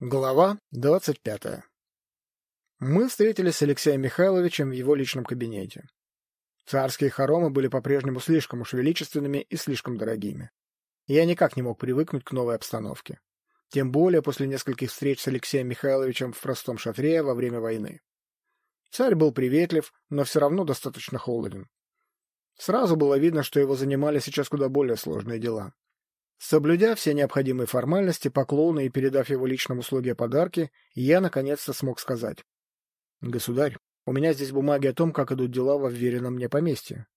Глава двадцать пятая Мы встретились с Алексеем Михайловичем в его личном кабинете. Царские хоромы были по-прежнему слишком уж величественными и слишком дорогими. Я никак не мог привыкнуть к новой обстановке. Тем более после нескольких встреч с Алексеем Михайловичем в простом шатре во время войны. Царь был приветлив, но все равно достаточно холоден. Сразу было видно, что его занимали сейчас куда более сложные дела. Соблюдя все необходимые формальности, поклоны и передав его личному слуге подарки, я наконец-то смог сказать. — Государь, у меня здесь бумаги о том, как идут дела во вверенном мне поместье.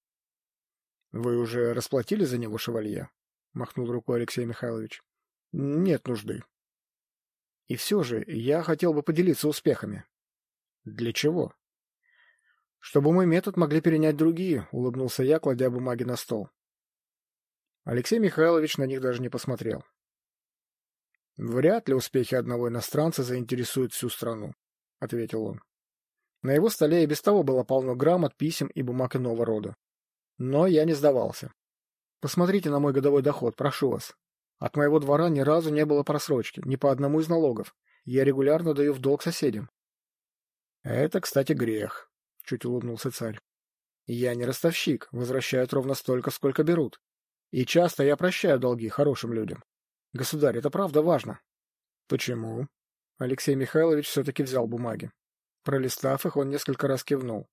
— Вы уже расплатили за него, шевалье? — махнул рукой Алексей Михайлович. — Нет нужды. — И все же я хотел бы поделиться успехами. — Для чего? — Чтобы мой метод могли перенять другие, — улыбнулся я, кладя бумаги на стол. Алексей Михайлович на них даже не посмотрел. «Вряд ли успехи одного иностранца заинтересуют всю страну», — ответил он. На его столе и без того было полно грамот, писем и бумаг иного рода. Но я не сдавался. «Посмотрите на мой годовой доход, прошу вас. От моего двора ни разу не было просрочки, ни по одному из налогов. Я регулярно даю в долг соседям». «Это, кстати, грех», — чуть улыбнулся царь. «Я не ростовщик, возвращают ровно столько, сколько берут. И часто я прощаю долги хорошим людям. Государь, это правда важно. Почему? Алексей Михайлович все-таки взял бумаги. Пролистав их, он несколько раз кивнул.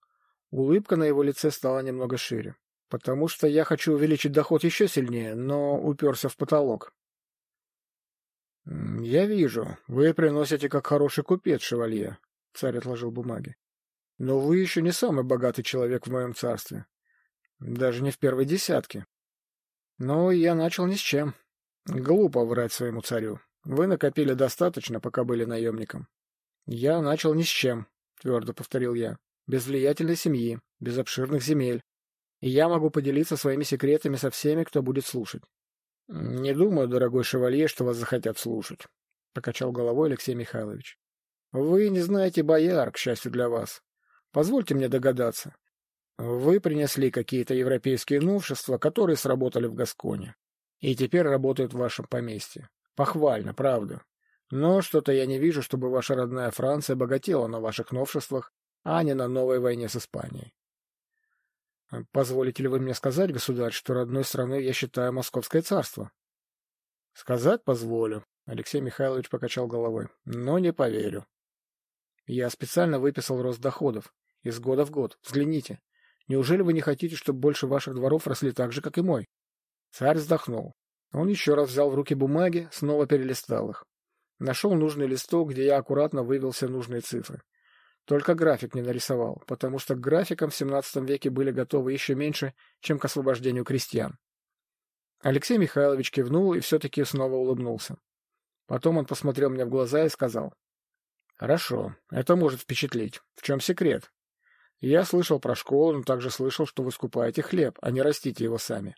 Улыбка на его лице стала немного шире. Потому что я хочу увеличить доход еще сильнее, но уперся в потолок. — Я вижу, вы приносите как хороший купец, шевалье, — царь отложил бумаги. — Но вы еще не самый богатый человек в моем царстве. Даже не в первой десятке. Но я начал ни с чем. Глупо врать своему царю. Вы накопили достаточно, пока были наемником. Я начал ни с чем, твердо повторил я. Без влиятельной семьи, без обширных земель. И я могу поделиться своими секретами со всеми, кто будет слушать. Не думаю, дорогой шевалье, что вас захотят слушать, покачал головой Алексей Михайлович. Вы не знаете бояр, к счастью для вас. Позвольте мне догадаться. Вы принесли какие-то европейские новшества, которые сработали в Гасконе. И теперь работают в вашем поместье. Похвально, правда. Но что-то я не вижу, чтобы ваша родная Франция богатела на ваших новшествах, а не на новой войне с Испанией. Позволите ли вы мне сказать, государь, что родной страной я считаю Московское царство? Сказать позволю, Алексей Михайлович покачал головой, но не поверю. Я специально выписал рост доходов. Из года в год. Взгляните. Неужели вы не хотите, чтобы больше ваших дворов росли так же, как и мой? Царь вздохнул. Он еще раз взял в руки бумаги, снова перелистал их. Нашел нужный листок, где я аккуратно вывел все нужные цифры. Только график не нарисовал, потому что к графикам в XVII веке были готовы еще меньше, чем к освобождению крестьян. Алексей Михайлович кивнул и все-таки снова улыбнулся. Потом он посмотрел мне в глаза и сказал. — Хорошо, это может впечатлить. В чем секрет? Я слышал про школу, но также слышал, что вы скупаете хлеб, а не растите его сами.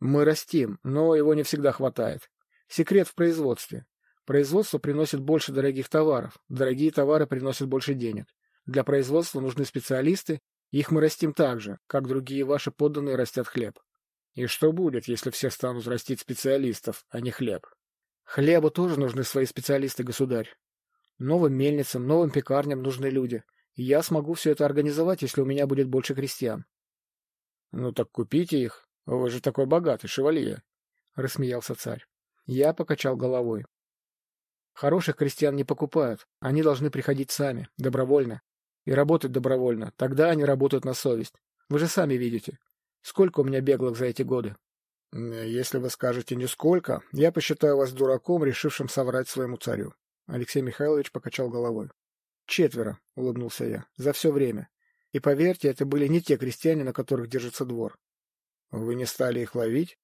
Мы растим, но его не всегда хватает. Секрет в производстве. Производство приносит больше дорогих товаров, дорогие товары приносят больше денег. Для производства нужны специалисты, их мы растим так же, как другие ваши подданные растят хлеб. И что будет, если все станут растить специалистов, а не хлеб? Хлебу тоже нужны свои специалисты, государь. Новым мельницам, новым пекарням нужны люди, я смогу все это организовать, если у меня будет больше крестьян. — Ну так купите их. Вы же такой богатый, шевалье, — рассмеялся царь. Я покачал головой. Хороших крестьян не покупают. Они должны приходить сами, добровольно. И работать добровольно. Тогда они работают на совесть. Вы же сами видите. Сколько у меня беглых за эти годы? Если вы скажете нисколько, я посчитаю вас дураком, решившим соврать своему царю. Алексей Михайлович покачал головой. Четверо, — улыбнулся я, — за все время. И поверьте, это были не те крестьяне, на которых держится двор. Вы не стали их ловить?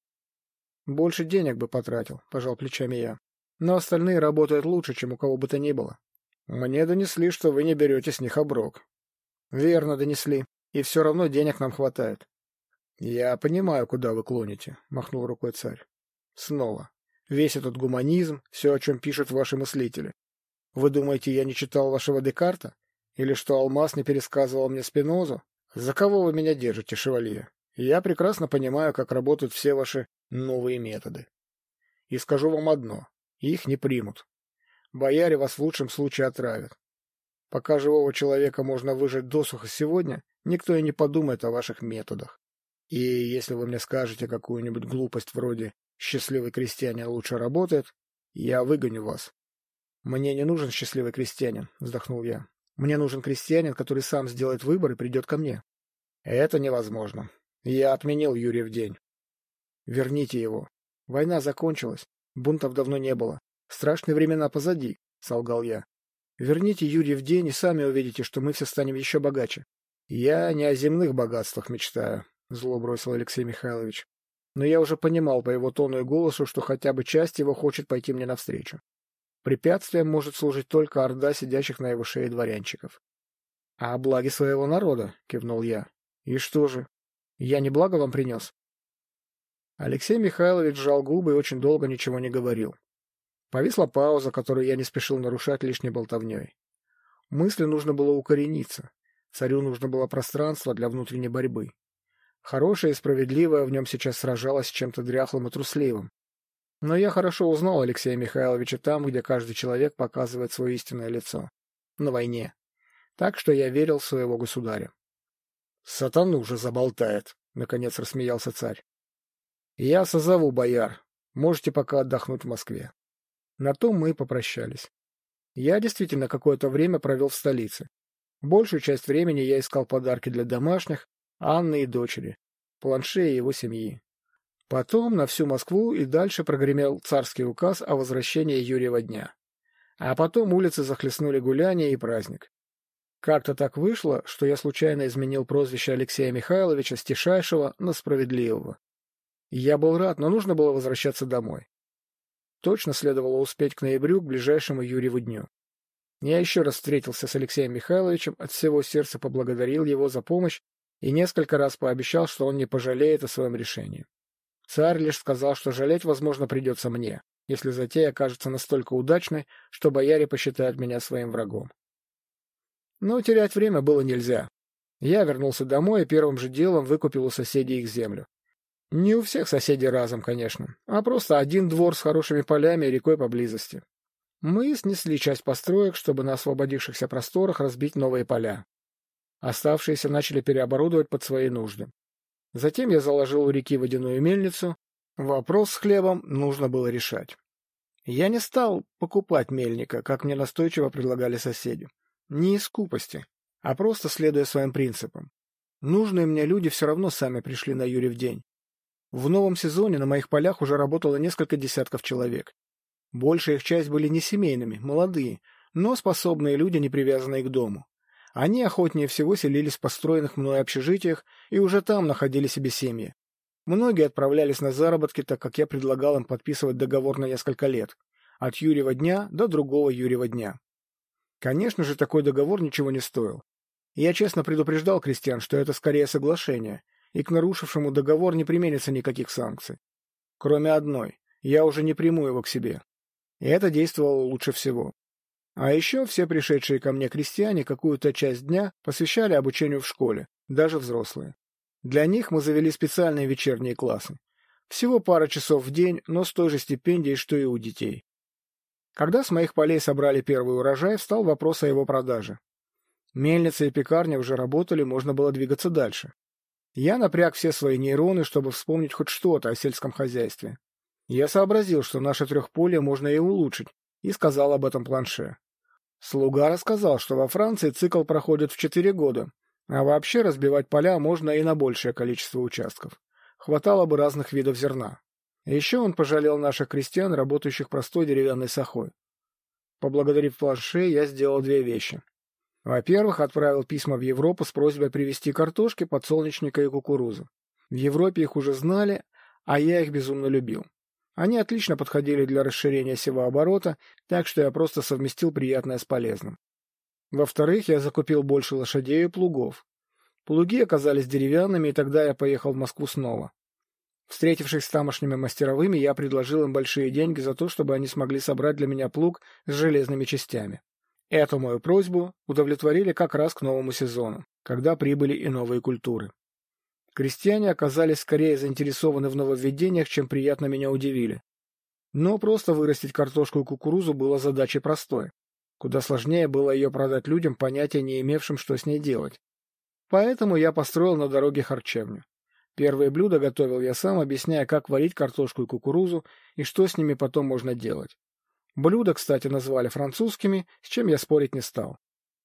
Больше денег бы потратил, — пожал плечами я. Но остальные работают лучше, чем у кого бы то ни было. Мне донесли, что вы не берете с них оброк. Верно донесли. И все равно денег нам хватает. Я понимаю, куда вы клоните, — махнул рукой царь. Снова. Весь этот гуманизм, все, о чем пишут ваши мыслители. Вы думаете, я не читал вашего Декарта? Или что Алмаз не пересказывал мне Спинозу? За кого вы меня держите, шевалье? Я прекрасно понимаю, как работают все ваши новые методы. И скажу вам одно. Их не примут. бояре вас в лучшем случае отравят. Пока живого человека можно выжать досуха сегодня, никто и не подумает о ваших методах. И если вы мне скажете какую-нибудь глупость вроде «счастливый крестьянин лучше работает», я выгоню вас. Мне не нужен счастливый крестьянин, вздохнул я. Мне нужен крестьянин, который сам сделает выбор и придет ко мне. Это невозможно. Я отменил Юрия в день. Верните его. Война закончилась. Бунтов давно не было. Страшные времена позади, солгал я. Верните Юрия в день и сами увидите, что мы все станем еще богаче. Я не о земных богатствах мечтаю, зло бросил Алексей Михайлович. Но я уже понимал по его тону и голосу, что хотя бы часть его хочет пойти мне навстречу. Препятствием может служить только орда сидящих на его шее дворянчиков. — А о благе своего народа, — кивнул я. — И что же? Я не благо вам принес? Алексей Михайлович сжал губы и очень долго ничего не говорил. Повисла пауза, которую я не спешил нарушать лишней болтовней. Мысли нужно было укорениться. Царю нужно было пространство для внутренней борьбы. Хорошее и справедливое в нем сейчас сражалось с чем-то дряхлым и трусливым. Но я хорошо узнал Алексея Михайловича там, где каждый человек показывает свое истинное лицо. На войне. Так что я верил в своего государя. — Сатану же заболтает, — наконец рассмеялся царь. — Я созову бояр. Можете пока отдохнуть в Москве. На том мы и попрощались. Я действительно какое-то время провел в столице. Большую часть времени я искал подарки для домашних, Анны и дочери, планше его семьи. Потом на всю Москву и дальше прогремел царский указ о возвращении Юрьева дня. А потом улицы захлестнули гуляние и праздник. Как-то так вышло, что я случайно изменил прозвище Алексея Михайловича с Тишайшего на Справедливого. Я был рад, но нужно было возвращаться домой. Точно следовало успеть к ноябрю, к ближайшему Юрьеву дню. Я еще раз встретился с Алексеем Михайловичем, от всего сердца поблагодарил его за помощь и несколько раз пообещал, что он не пожалеет о своем решении. Царь лишь сказал, что жалеть, возможно, придется мне, если затея окажется настолько удачной, что бояре посчитают меня своим врагом. Но терять время было нельзя. Я вернулся домой и первым же делом выкупил у соседей их землю. Не у всех соседей разом, конечно, а просто один двор с хорошими полями и рекой поблизости. Мы снесли часть построек, чтобы на освободившихся просторах разбить новые поля. Оставшиеся начали переоборудовать под свои нужды. Затем я заложил у реки водяную мельницу. Вопрос с хлебом нужно было решать. Я не стал покупать мельника, как мне настойчиво предлагали соседи. Не из скупости, а просто следуя своим принципам. Нужные мне люди все равно сами пришли на Юрий в день. В новом сезоне на моих полях уже работало несколько десятков человек. Большая их часть были не семейными, молодые, но способные люди, не привязанные к дому. Они охотнее всего селились в построенных мной общежитиях и уже там находили себе семьи. Многие отправлялись на заработки, так как я предлагал им подписывать договор на несколько лет, от Юрьева дня до другого Юрьева дня. Конечно же, такой договор ничего не стоил. Я честно предупреждал крестьян, что это скорее соглашение, и к нарушившему договор не применится никаких санкций. Кроме одной, я уже не приму его к себе. И это действовало лучше всего. А еще все пришедшие ко мне крестьяне какую-то часть дня посвящали обучению в школе, даже взрослые. Для них мы завели специальные вечерние классы. Всего пара часов в день, но с той же стипендией, что и у детей. Когда с моих полей собрали первый урожай, встал вопрос о его продаже. Мельница и пекарня уже работали, можно было двигаться дальше. Я напряг все свои нейроны, чтобы вспомнить хоть что-то о сельском хозяйстве. Я сообразил, что наше трехполе можно и улучшить, и сказал об этом планше. Слуга рассказал, что во Франции цикл проходит в четыре года, а вообще разбивать поля можно и на большее количество участков. Хватало бы разных видов зерна. Еще он пожалел наших крестьян, работающих простой деревянной сахой. Поблагодарив планше, я сделал две вещи. Во-первых, отправил письма в Европу с просьбой привезти картошки, подсолнечника и кукурузы. В Европе их уже знали, а я их безумно любил. Они отлично подходили для расширения севооборота, так что я просто совместил приятное с полезным. Во-вторых, я закупил больше лошадей и плугов. Плуги оказались деревянными, и тогда я поехал в Москву снова. Встретившись с тамошними мастеровыми, я предложил им большие деньги за то, чтобы они смогли собрать для меня плуг с железными частями. Эту мою просьбу удовлетворили как раз к новому сезону, когда прибыли и новые культуры. Крестьяне оказались скорее заинтересованы в нововведениях, чем приятно меня удивили. Но просто вырастить картошку и кукурузу было задачей простой. Куда сложнее было ее продать людям, понятия не имевшим, что с ней делать. Поэтому я построил на дороге харчевню. Первые блюда готовил я сам, объясняя, как варить картошку и кукурузу и что с ними потом можно делать. Блюда, кстати, назвали французскими, с чем я спорить не стал.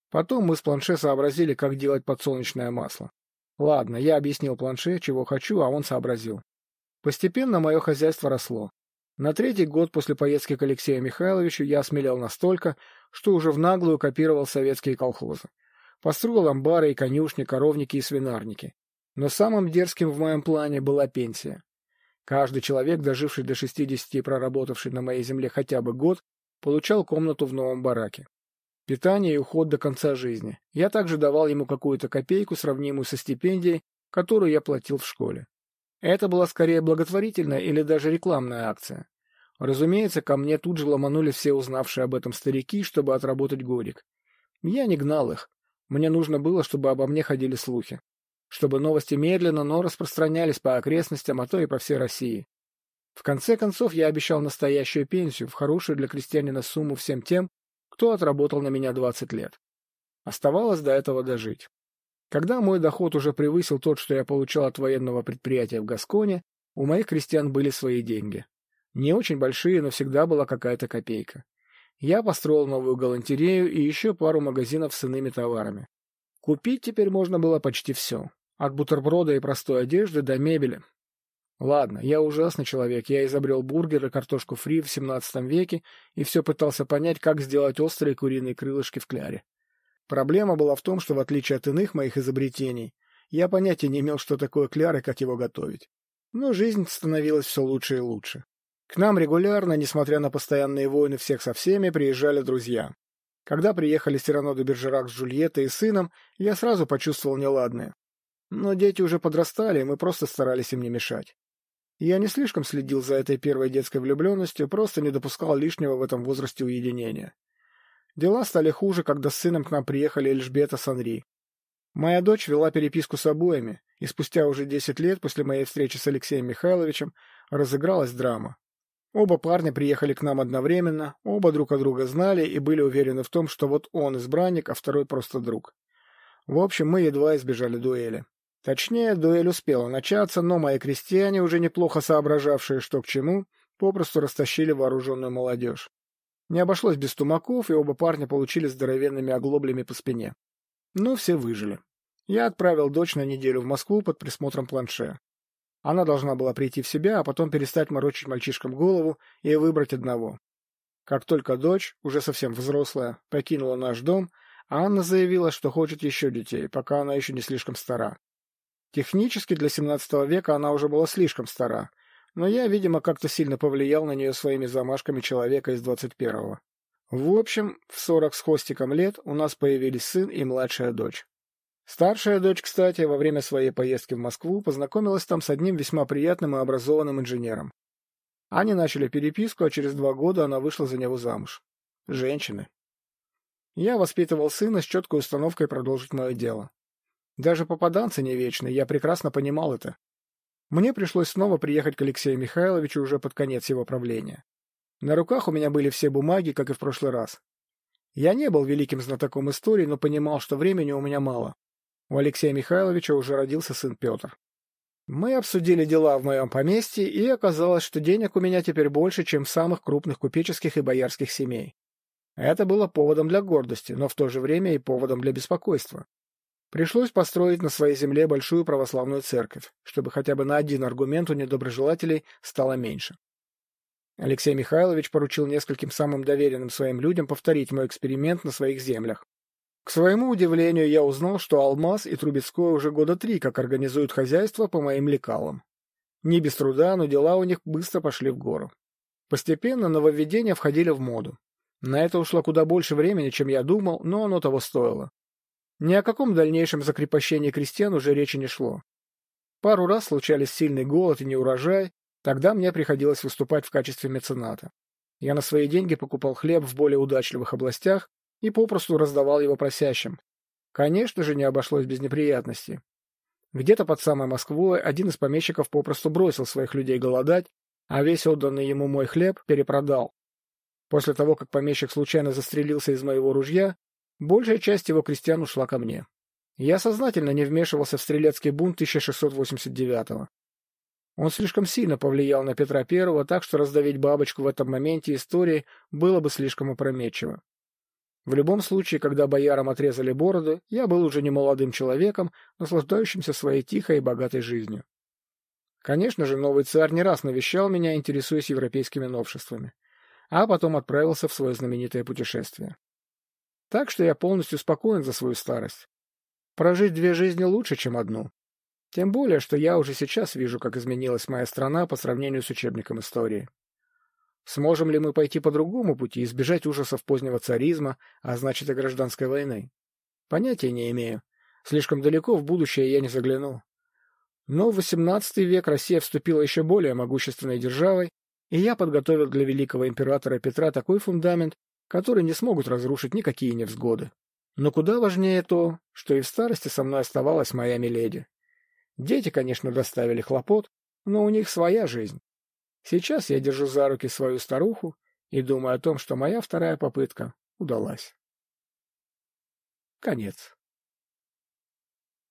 Потом мы с планше сообразили, как делать подсолнечное масло. Ладно, я объяснил планше, чего хочу, а он сообразил. Постепенно мое хозяйство росло. На третий год после поездки к Алексею Михайловичу я осмелел настолько, что уже в наглую копировал советские колхозы. Построил амбары и конюшни, коровники и свинарники. Но самым дерзким в моем плане была пенсия. Каждый человек, доживший до 60 и проработавший на моей земле хотя бы год, получал комнату в новом бараке. Питание и уход до конца жизни. Я также давал ему какую-то копейку, сравнимую со стипендией, которую я платил в школе. Это была скорее благотворительная или даже рекламная акция. Разумеется, ко мне тут же ломанули все узнавшие об этом старики, чтобы отработать годик. Я не гнал их. Мне нужно было, чтобы обо мне ходили слухи чтобы новости медленно, но распространялись по окрестностям, а то и по всей России. В конце концов, я обещал настоящую пенсию, в хорошую для крестьянина сумму всем тем, кто отработал на меня 20 лет. Оставалось до этого дожить. Когда мой доход уже превысил тот, что я получал от военного предприятия в Гасконе, у моих крестьян были свои деньги. Не очень большие, но всегда была какая-то копейка. Я построил новую галантерею и еще пару магазинов с иными товарами. Купить теперь можно было почти все. От бутерброда и простой одежды до мебели. Ладно, я ужасный человек, я изобрел бургер и картошку фри в 17 веке и все пытался понять, как сделать острые куриные крылышки в кляре. Проблема была в том, что в отличие от иных моих изобретений, я понятия не имел, что такое кляр и как его готовить. Но жизнь становилась все лучше и лучше. К нам регулярно, несмотря на постоянные войны всех со всеми, приезжали друзья. Когда приехали Сирано де Бержерак с Джульеттой и сыном, я сразу почувствовал неладное. Но дети уже подрастали, и мы просто старались им не мешать. Я не слишком следил за этой первой детской влюбленностью, просто не допускал лишнего в этом возрасте уединения. Дела стали хуже, когда с сыном к нам приехали Эльжбета с Анри. Моя дочь вела переписку с обоими, и спустя уже десять лет после моей встречи с Алексеем Михайловичем разыгралась драма. Оба парня приехали к нам одновременно, оба друг от друга знали и были уверены в том, что вот он избранник, а второй просто друг. В общем, мы едва избежали дуэли. Точнее, дуэль успела начаться, но мои крестьяне, уже неплохо соображавшие, что к чему, попросту растащили вооруженную молодежь. Не обошлось без тумаков, и оба парня получили здоровенными оглоблями по спине. Но все выжили. Я отправил дочь на неделю в Москву под присмотром планше. Она должна была прийти в себя, а потом перестать морочить мальчишкам голову и выбрать одного. Как только дочь, уже совсем взрослая, покинула наш дом, Анна заявила, что хочет еще детей, пока она еще не слишком стара. Технически для 17 века она уже была слишком стара, но я, видимо, как-то сильно повлиял на нее своими замашками человека из 21-го. В общем, в 40 с хвостиком лет у нас появились сын и младшая дочь. Старшая дочь, кстати, во время своей поездки в Москву познакомилась там с одним весьма приятным и образованным инженером. Они начали переписку, а через два года она вышла за него замуж. Женщины. Я воспитывал сына с четкой установкой продолжить мое дело. Даже попаданцы не вечны, я прекрасно понимал это. Мне пришлось снова приехать к Алексею Михайловичу уже под конец его правления. На руках у меня были все бумаги, как и в прошлый раз. Я не был великим знатоком истории, но понимал, что времени у меня мало. У Алексея Михайловича уже родился сын Петр. Мы обсудили дела в моем поместье, и оказалось, что денег у меня теперь больше, чем в самых крупных купеческих и боярских семей. Это было поводом для гордости, но в то же время и поводом для беспокойства. Пришлось построить на своей земле большую православную церковь, чтобы хотя бы на один аргумент у недоброжелателей стало меньше. Алексей Михайлович поручил нескольким самым доверенным своим людям повторить мой эксперимент на своих землях. К своему удивлению, я узнал, что Алмаз и Трубецкой уже года три как организуют хозяйство по моим лекалам. Не без труда, но дела у них быстро пошли в гору. Постепенно нововведения входили в моду. На это ушло куда больше времени, чем я думал, но оно того стоило. Ни о каком дальнейшем закрепощении крестьян уже речи не шло. Пару раз случались сильный голод и неурожай, тогда мне приходилось выступать в качестве мецената. Я на свои деньги покупал хлеб в более удачливых областях и попросту раздавал его просящим. Конечно же, не обошлось без неприятностей. Где-то под самой Москвой один из помещиков попросту бросил своих людей голодать, а весь отданный ему мой хлеб перепродал. После того, как помещик случайно застрелился из моего ружья, большая часть его крестьян ушла ко мне. Я сознательно не вмешивался в стрелецкий бунт 1689-го. Он слишком сильно повлиял на Петра I, так что раздавить бабочку в этом моменте истории было бы слишком опрометчиво. В любом случае, когда боярам отрезали бороды, я был уже не молодым человеком, наслаждающимся своей тихой и богатой жизнью. Конечно же, новый царь не раз навещал меня, интересуясь европейскими новшествами, а потом отправился в свое знаменитое путешествие. Так что я полностью спокоен за свою старость. Прожить две жизни лучше, чем одну. Тем более, что я уже сейчас вижу, как изменилась моя страна по сравнению с учебником истории. Сможем ли мы пойти по другому пути, избежать ужасов позднего царизма, а значит и гражданской войны? Понятия не имею. Слишком далеко в будущее я не загляну. Но в XVIII век Россия вступила еще более могущественной державой, и я подготовил для великого императора Петра такой фундамент, который не смогут разрушить никакие невзгоды. Но куда важнее то, что и в старости со мной оставалась моя миледи. Дети, конечно, доставили хлопот, но у них своя жизнь. Сейчас я держу за руки свою старуху и думаю о том, что моя вторая попытка удалась. Конец.